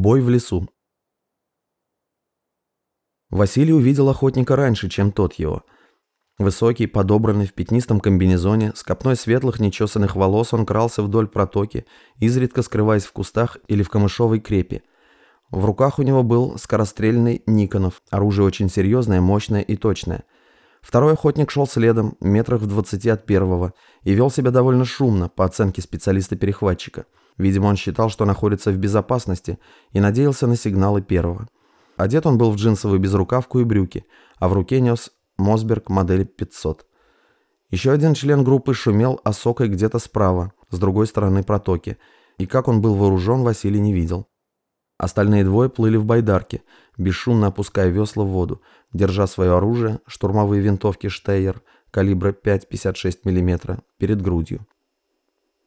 Бой в лесу. Василий увидел охотника раньше, чем тот его. Высокий, подобранный в пятнистом комбинезоне, с копной светлых нечесанных волос он крался вдоль протоки, изредка скрываясь в кустах или в камышовой крепе. В руках у него был скорострельный Никонов, оружие очень серьезное, мощное и точное. Второй охотник шел следом, метрах в двадцати от первого, и вел себя довольно шумно, по оценке специалиста-перехватчика. Видимо, он считал, что находится в безопасности, и надеялся на сигналы первого. Одет он был в джинсовую безрукавку и брюки, а в руке нес Мосберг модели 500. Еще один член группы шумел осокой где-то справа, с другой стороны протоки, и как он был вооружен, Василий не видел. Остальные двое плыли в байдарке, бесшумно опуская весла в воду, держа свое оружие, штурмовые винтовки «Штейер» калибра 5,56 мм перед грудью.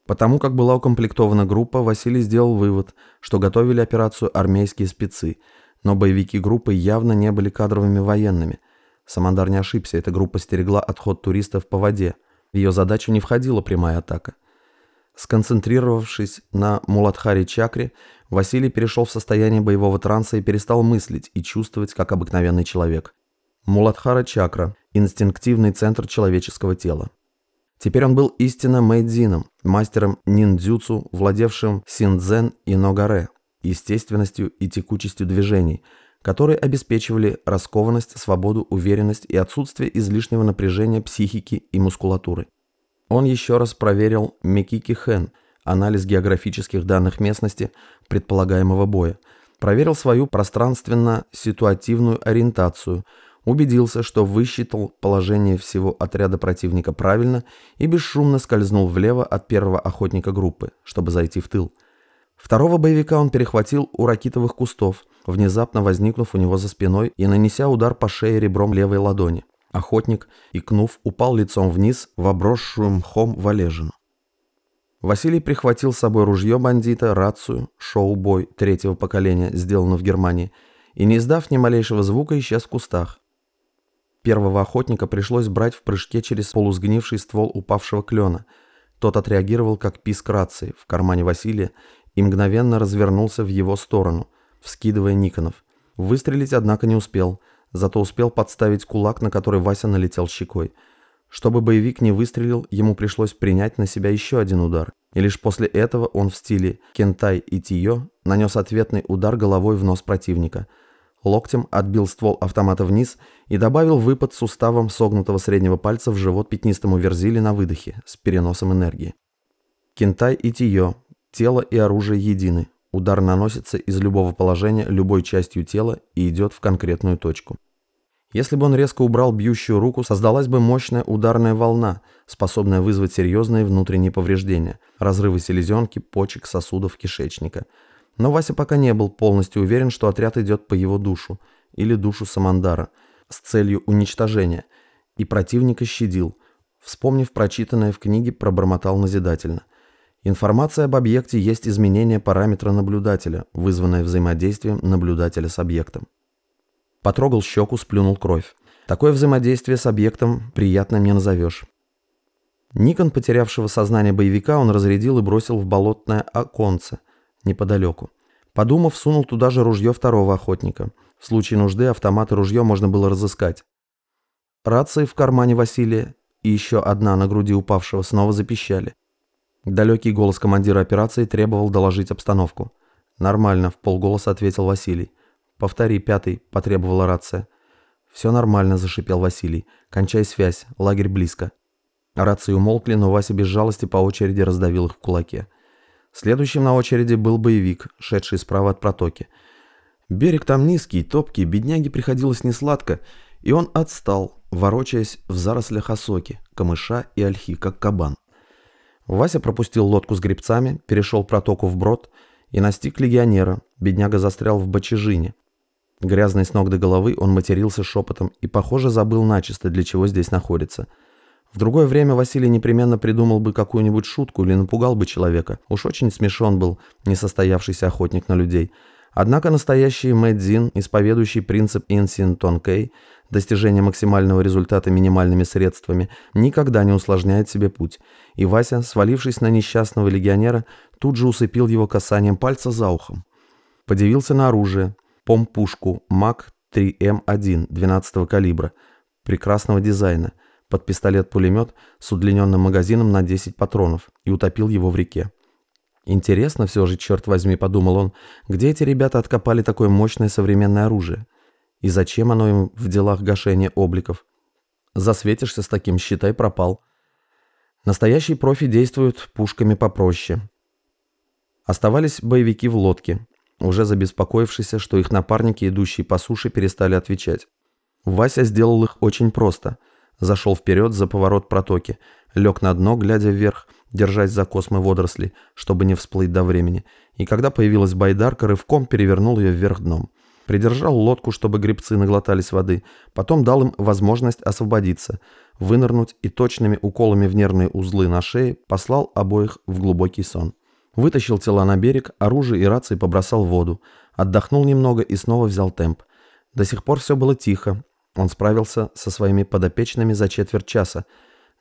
Потому как была укомплектована группа, Василий сделал вывод, что готовили операцию армейские спецы, но боевики группы явно не были кадровыми военными – Самандар не ошибся, эта группа стерегла отход туристов по воде. В ее задачу не входила прямая атака. Сконцентрировавшись на Муладхаре чакре, Василий перешел в состояние боевого транса и перестал мыслить и чувствовать, как обыкновенный человек. Муладхара чакра – инстинктивный центр человеческого тела. Теперь он был истинно мэйдзином, мастером ниндзюцу, владевшим синдзен и ногаре, естественностью и текучестью движений – которые обеспечивали раскованность, свободу, уверенность и отсутствие излишнего напряжения психики и мускулатуры. Он еще раз проверил Мекики Хэн, анализ географических данных местности предполагаемого боя, проверил свою пространственно-ситуативную ориентацию, убедился, что высчитал положение всего отряда противника правильно и бесшумно скользнул влево от первого охотника группы, чтобы зайти в тыл. Второго боевика он перехватил у ракитовых кустов, внезапно возникнув у него за спиной и нанеся удар по шее ребром левой ладони. Охотник, икнув, упал лицом вниз в обросшую мхом валежину. Василий прихватил с собой ружье бандита, рацию, шоу-бой третьего поколения, сделанную в Германии, и, не издав ни малейшего звука, исчез в кустах. Первого охотника пришлось брать в прыжке через полусгнивший ствол упавшего клена. Тот отреагировал как писк рации в кармане Василия и мгновенно развернулся в его сторону, вскидывая Никонов. Выстрелить, однако, не успел, зато успел подставить кулак, на который Вася налетел щекой. Чтобы боевик не выстрелил, ему пришлось принять на себя еще один удар. И лишь после этого он в стиле «кентай и тиё» нанес ответный удар головой в нос противника. Локтем отбил ствол автомата вниз и добавил выпад суставом согнутого среднего пальца в живот пятнистому верзили на выдохе с переносом энергии. Кентай и тиё Тело и оружие едины. Удар наносится из любого положения любой частью тела и идет в конкретную точку. Если бы он резко убрал бьющую руку, создалась бы мощная ударная волна, способная вызвать серьезные внутренние повреждения, разрывы селезенки, почек, сосудов, кишечника. Но Вася пока не был полностью уверен, что отряд идет по его душу, или душу Самандара, с целью уничтожения, и противника щадил. Вспомнив прочитанное в книге, пробормотал назидательно – Информация об объекте есть изменение параметра наблюдателя, вызванное взаимодействием наблюдателя с объектом. Потрогал щеку, сплюнул кровь. Такое взаимодействие с объектом приятным не назовешь. Никон, потерявшего сознание боевика, он разрядил и бросил в болотное оконце, неподалеку. Подумав, сунул туда же ружье второго охотника. В случае нужды автомат и ружье можно было разыскать. Рации в кармане Василия и еще одна на груди упавшего снова запищали. Далекий голос командира операции требовал доложить обстановку. «Нормально», — в полголоса ответил Василий. «Повтори, пятый», — потребовала рация. «Все нормально», — зашипел Василий. «Кончай связь, лагерь близко». Рации умолкли, но Вася без жалости по очереди раздавил их в кулаке. Следующим на очереди был боевик, шедший справа от протоки. Берег там низкий, топкий, бедняге приходилось несладко, и он отстал, ворочаясь в зарослях осоки, камыша и ольхи, как кабан. Вася пропустил лодку с грибцами, перешел протоку вброд и настиг легионера. Бедняга застрял в бочежине. Грязный с ног до головы, он матерился шепотом и, похоже, забыл начисто, для чего здесь находится. В другое время Василий непременно придумал бы какую-нибудь шутку или напугал бы человека. Уж очень смешон был несостоявшийся охотник на людей. Однако настоящий Мэдзин, исповедующий принцип Инсин Тонкей, достижение максимального результата минимальными средствами, никогда не усложняет себе путь. И Вася, свалившись на несчастного легионера, тут же усыпил его касанием пальца за ухом. Подивился на оружие. Помпушку МАК-3М1 12 калибра. Прекрасного дизайна. Под пистолет-пулемет с удлиненным магазином на 10 патронов. И утопил его в реке. Интересно все же, черт возьми, подумал он, где эти ребята откопали такое мощное современное оружие? И зачем оно им в делах гашения обликов? Засветишься с таким, считай, пропал. Настоящие профи действуют пушками попроще. Оставались боевики в лодке, уже забеспокоившиеся, что их напарники, идущие по суше, перестали отвечать. Вася сделал их очень просто. Зашел вперед за поворот протоки, лег на дно, глядя вверх, держась за космы водорослей, чтобы не всплыть до времени, и когда появилась байдарка, рывком перевернул ее вверх дном. Придержал лодку, чтобы гребцы наглотались воды, потом дал им возможность освободиться, вынырнуть и точными уколами в нервные узлы на шее послал обоих в глубокий сон. Вытащил тела на берег, оружие и рации побросал в воду, отдохнул немного и снова взял темп. До сих пор все было тихо, он справился со своими подопечными за четверть часа,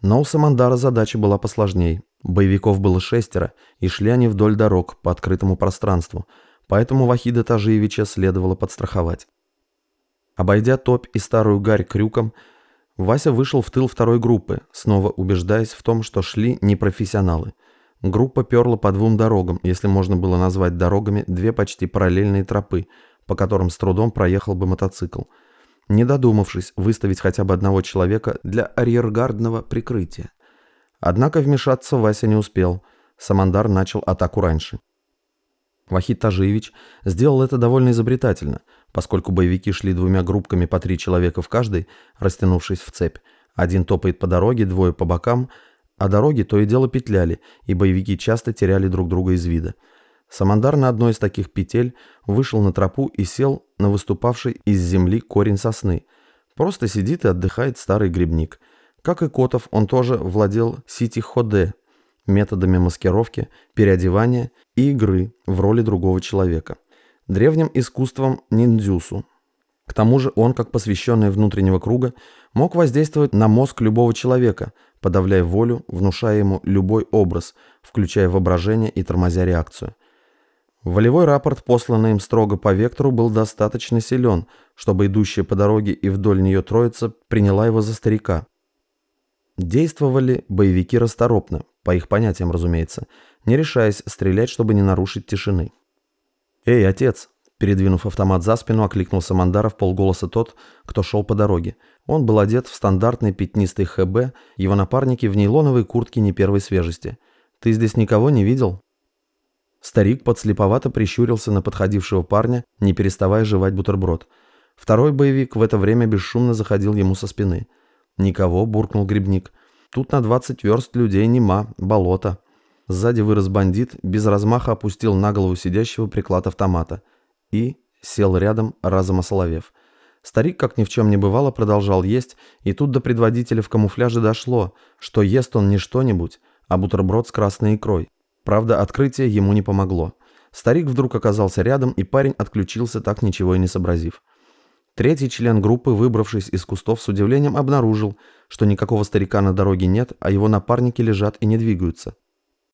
но у Самандара задача была посложней. Боевиков было шестеро, и шли они вдоль дорог по открытому пространству, поэтому Вахида Тажиевича следовало подстраховать. Обойдя топь и старую гарь крюком, Вася вышел в тыл второй группы, снова убеждаясь в том, что шли непрофессионалы. Группа перла по двум дорогам, если можно было назвать дорогами две почти параллельные тропы, по которым с трудом проехал бы мотоцикл – не додумавшись выставить хотя бы одного человека для арьергардного прикрытия. Однако вмешаться Вася не успел. Самандар начал атаку раньше. Вахид Тажиевич сделал это довольно изобретательно, поскольку боевики шли двумя группками по три человека в каждой, растянувшись в цепь. Один топает по дороге, двое по бокам, а дороги то и дело петляли, и боевики часто теряли друг друга из вида. Самандар на одной из таких петель вышел на тропу и сел на выступавший из земли корень сосны. Просто сидит и отдыхает старый грибник. Как и Котов, он тоже владел сити-ходе, методами маскировки, переодевания и игры в роли другого человека. Древним искусством ниндзюсу. К тому же он, как посвященный внутреннего круга, мог воздействовать на мозг любого человека, подавляя волю, внушая ему любой образ, включая воображение и тормозя реакцию. Волевой рапорт, посланный им строго по вектору, был достаточно силен, чтобы идущая по дороге и вдоль нее троица приняла его за старика. Действовали боевики расторопно, по их понятиям, разумеется, не решаясь стрелять, чтобы не нарушить тишины. «Эй, отец!» Передвинув автомат за спину, окликнул Самандаров полголоса тот, кто шел по дороге. Он был одет в стандартный пятнистый ХБ, его напарники в нейлоновой куртке не первой свежести. «Ты здесь никого не видел?» Старик подслеповато прищурился на подходившего парня, не переставая жевать бутерброд. Второй боевик в это время бесшумно заходил ему со спины. «Никого», — буркнул грибник. «Тут на двадцать верст людей нема, болото». Сзади вырос бандит, без размаха опустил на голову сидящего приклад автомата. И сел рядом, разом осоловев. Старик, как ни в чем не бывало, продолжал есть, и тут до предводителя в камуфляже дошло, что ест он не что-нибудь, а бутерброд с красной икрой. Правда, открытие ему не помогло. Старик вдруг оказался рядом, и парень отключился, так ничего и не сообразив. Третий член группы, выбравшись из кустов, с удивлением обнаружил, что никакого старика на дороге нет, а его напарники лежат и не двигаются.